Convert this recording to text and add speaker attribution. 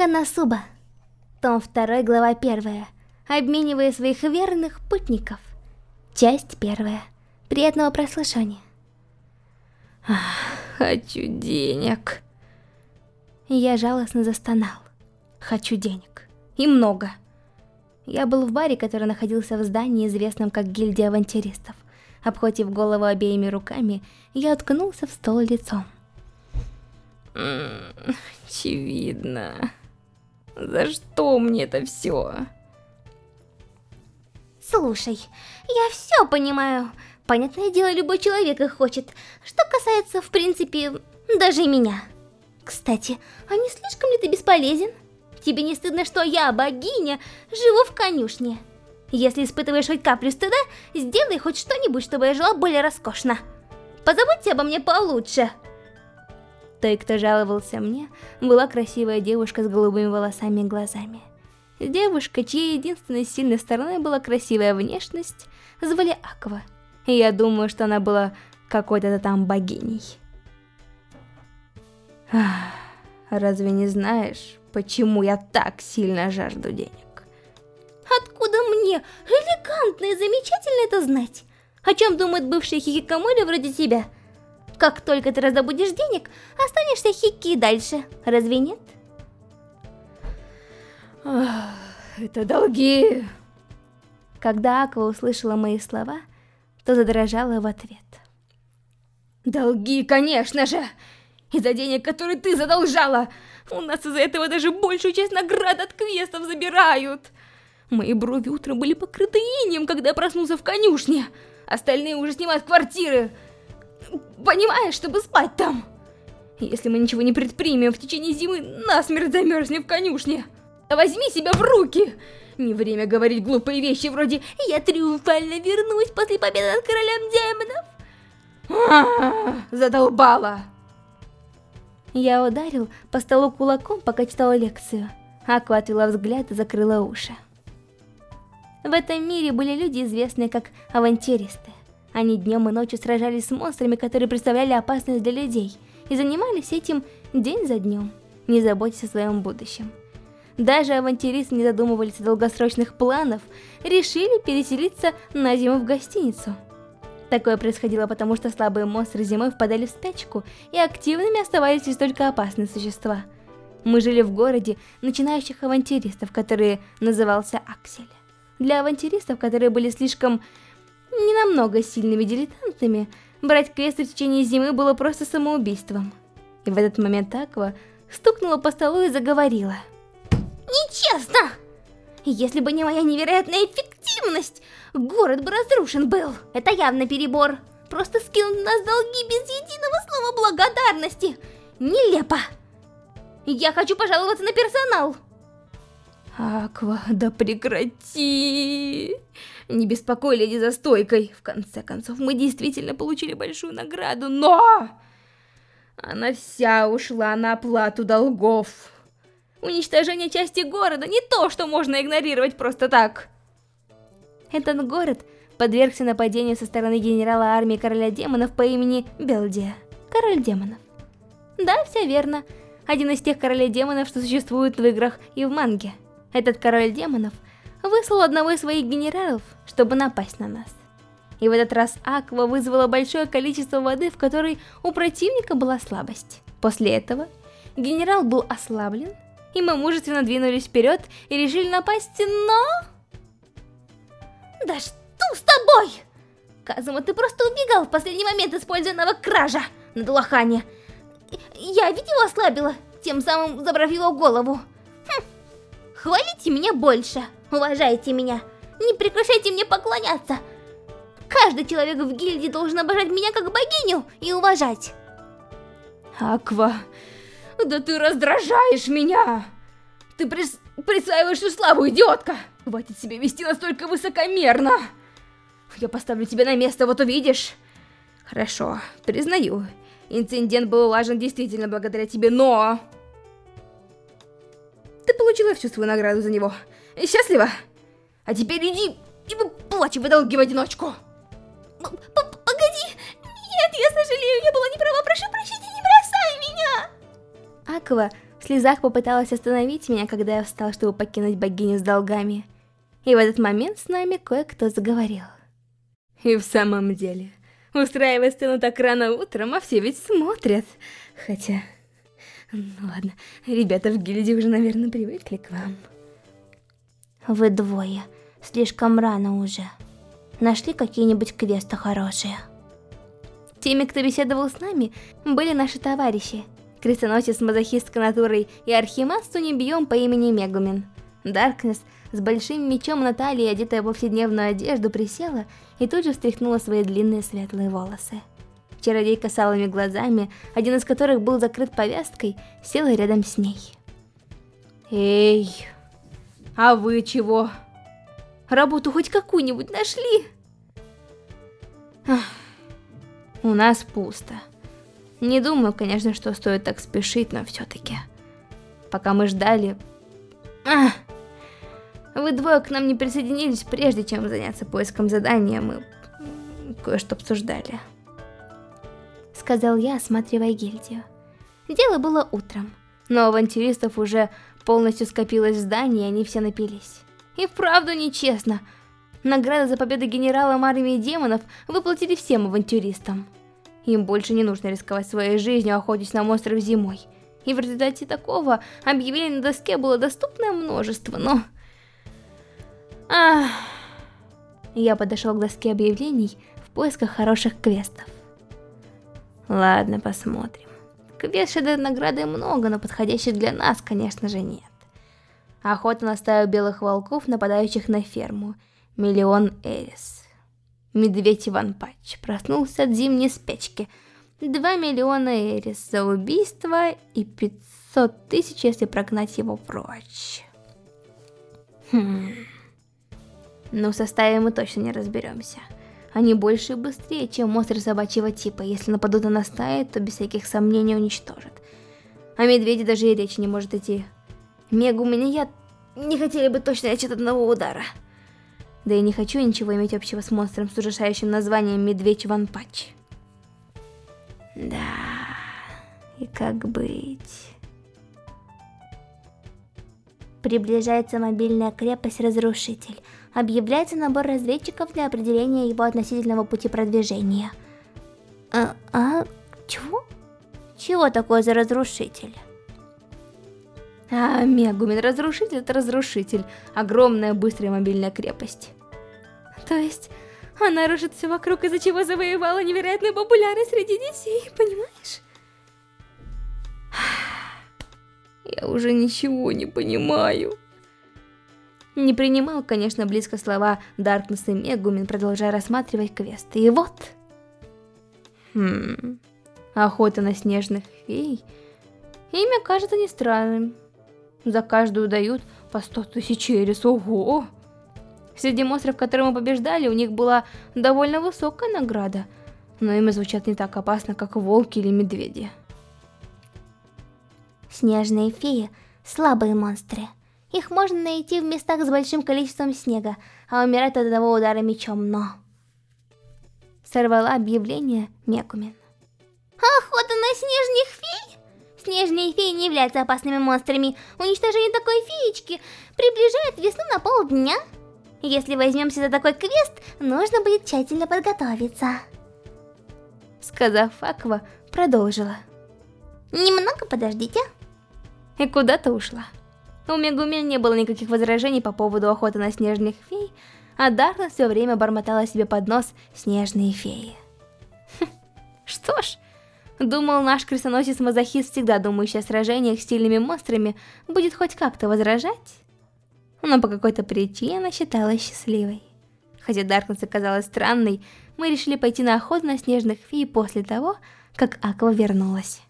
Speaker 1: Канасуба. Том 2, глава 1. Обменивая своих верных путников. Часть 1. Приятного прослушивания.
Speaker 2: Хочу денег.
Speaker 1: Я жалостно застонал. Хочу денег. И много. Я был в баре, который находился в здании, известном как гильдия авантюристов. Обхватив голову обеими руками, я уткнулся в стол лицом.
Speaker 2: Очевидно. За что мне это все?
Speaker 1: Слушай, я все понимаю. Понятное дело, любой человек их хочет. Что касается, в принципе, даже меня. Кстати, а не слишком ли ты бесполезен? Тебе не стыдно, что я, богиня, живу в конюшне? Если испытываешь хоть каплю стыда, сделай хоть что-нибудь, чтобы я жила более роскошно. Позаботься обо мне получше. Той, кто жаловался мне, была красивая девушка с голубыми волосами и глазами. Девушка, чьей единственной сильной стороной была красивая внешность, звали Аква. И я думаю, что она была какой-то там богиней.
Speaker 2: Разве не знаешь, почему я так сильно жажду денег?
Speaker 1: Откуда мне, элегантно и замечательно это знать? О чем думает бывшая хихикамори вроде тебя? Как только ты раздобудешь денег, останешься хики дальше, разве нет?
Speaker 2: Ах, это долги.
Speaker 1: Когда Аква услышала мои слова, то задрожала в ответ.
Speaker 2: Долги, конечно же! Из-за денег, которые ты задолжала! У нас из-за этого даже большую часть наград от квестов забирают! Мои брови утром были покрыты инем, когда я проснулся в конюшне. Остальные уже снимают квартиры. Понимаешь, чтобы спать там. Если мы ничего не предпримем в течение зимы, насмерть замерзнем в конюшне. Возьми себя в руки! Не время говорить глупые вещи вроде «Я триумфально вернусь после победы над королем демонов». А задолбала!
Speaker 1: Я ударил по столу кулаком, пока читала лекцию. Аква отвела взгляд и закрыла уши. В этом мире были люди, известные как авантюристы. Они днем и ночью сражались с монстрами, которые представляли опасность для людей, и занимались этим день за днем, не заботясь о своем будущем. Даже авантюристы не задумывались о долгосрочных планах, решили переселиться на зиму в гостиницу. Такое происходило потому, что слабые монстры зимой впадали в спячку, и активными оставались лишь только опасные существа. Мы жили в городе начинающих авантюристов, который назывался Аксель. Для авантюристов, которые были слишком не намного сильными дилетантами, брать квесты в течение зимы было просто самоубийством. И в этот момент Аква стукнула по столу и заговорила. Нечестно! Если бы не моя невероятная эффективность, город бы разрушен был. Это явно перебор. Просто скинуть нас долги без единого слова благодарности. Нелепо. Я хочу пожаловаться на персонал.
Speaker 2: Аква, да прекрати! Не беспокой леди за стойкой. В конце концов, мы действительно получили большую награду, но... Она вся ушла на оплату долгов. Уничтожение части города не то, что можно игнорировать просто так.
Speaker 1: Этот город подвергся нападению со стороны генерала армии короля демонов по имени Белдия. Король демонов. Да, все верно. Один из тех королей демонов, что существуют в играх и в манге. Этот король демонов выслал одного из своих генералов, чтобы напасть на нас. И в этот раз Аква вызвала большое количество воды, в которой у противника была слабость. После этого генерал был ослаблен, и мы мужественно двинулись вперед и решили напасть, но... Да что с тобой? Казума, ты просто убегал в последний момент, используя навык кража на Дулахане. Я видела ослабила, тем самым забрав его голову. Хвалите меня больше, уважайте меня, не прекращайте мне поклоняться. Каждый человек в гильдии должен обожать меня как богиню и уважать.
Speaker 2: Аква, да ты раздражаешь меня! Ты прис... присваиваешь славу, идиотка! Хватит себя вести настолько высокомерно! Я поставлю тебя на место, вот увидишь. Хорошо, признаю, инцидент был улажен действительно благодаря тебе, но... Получила всю свою награду за него. Счастлива? А теперь иди и выплачивай долги в одиночку.
Speaker 1: Погоди! Нет, я сожалею, я была неправа, прошу прощения, не бросай меня! Аква в слезах попыталась остановить меня, когда я встал, чтобы покинуть богиню с долгами. И в этот момент с нами кое-кто заговорил.
Speaker 2: И в самом деле, устраивать сцену так рано утром, а все ведь смотрят. Хотя... Ну ладно, ребята в гильдии уже, наверное, привыкли к вам.
Speaker 1: Вы двое. Слишком рано уже. Нашли какие-нибудь квесты хорошие? Теми, кто беседовал с нами, были наши товарищи. Крестоносец с мазохистской натурой и Архимас с унибьем по имени Мегумин. Даркнесс с большим мечом на талии, одетая в повседневную одежду, присела и тут же встряхнула свои длинные светлые волосы. Чародейка с алыми глазами, один из которых был закрыт повязкой, села рядом с ней.
Speaker 2: «Эй, а вы чего? Работу хоть какую-нибудь нашли?»
Speaker 1: Ах, «У нас пусто. Не думаю, конечно, что стоит так спешить, но все-таки. Пока мы ждали... Ах, вы двое к нам не присоединились, прежде чем заняться поиском задания, мы кое-что обсуждали. Сказал я, осматривая гильдию. Дело было утром, но авантюристов уже полностью скопилось в здании, и они все напились. И вправду нечестно. Награды за победу генералом армии демонов выплатили всем авантюристам. Им больше не нужно рисковать своей жизнью, охотясь на монстров зимой. И в результате такого объявлений на доске было доступное множество, но... Ах... Я подошел к доске объявлений в поисках хороших квестов. Ладно, посмотрим. Квест награды много, но подходящих для нас, конечно же, нет. Охота на стаю белых волков, нападающих на ферму. Миллион Эрис. Медведь Иван Патч проснулся от зимней спячки. 2 миллиона Эрис за убийство и 500 тысяч, если прогнать его прочь. Хм... Но в составе мы точно не разберемся. Они больше и быстрее, чем монстры собачьего типа. Если нападут на стаи, то без всяких сомнений уничтожат. А медведи даже и речи не может идти. Мегумин и я не хотели бы точно лечь от одного удара. Да и не хочу ничего иметь общего с монстром с ужасающим названием Медведь Ван Пач. Да, и как быть... Приближается мобильная крепость Разрушитель. Объявляется набор разведчиков для определения его относительного пути продвижения. А, а, чего? Чего такое за разрушитель?
Speaker 2: А, Мегумин, разрушитель это разрушитель. Огромная быстрая мобильная крепость.
Speaker 1: То есть, она рушит все вокруг, из-за чего завоевала невероятную популярность среди детей, понимаешь?
Speaker 2: Я уже ничего не понимаю.
Speaker 1: Не принимал, конечно, близко слова Даркнесс и Мегумин, продолжая рассматривать квесты. И вот... Хм... Охота на снежных фей... Имя кажется не странным. За каждую дают по 100 тысяч эрис. Ого! Среди монстров, которые мы побеждали, у них была довольно высокая награда. Но имя звучат не так опасно, как волки или медведи. Снежные феи – слабые монстры. Их можно найти в местах с большим количеством снега, а умирать от одного удара мечом, но... Сорвала объявление Мекумен. Охота на снежных фей? Снежные феи не являются опасными монстрами. Уничтожение такой феечки приближает весну на полдня. Если возьмемся за такой квест, нужно будет тщательно подготовиться. Сказав Аква, продолжила. Немного подождите. И куда-то ушла. У Мегумен не было никаких возражений по поводу охоты на снежных фей, а Дарна все время бормотала себе под нос снежные феи. Хм, что ж, думал наш крестоносец-мазохист, всегда думающий о сражениях с сильными монстрами, будет хоть как-то возражать. Но по какой-то причине считалась счастливой. Хотя Даркнесс оказалась странной, мы решили пойти на охоту на снежных фей после того, как Аква вернулась.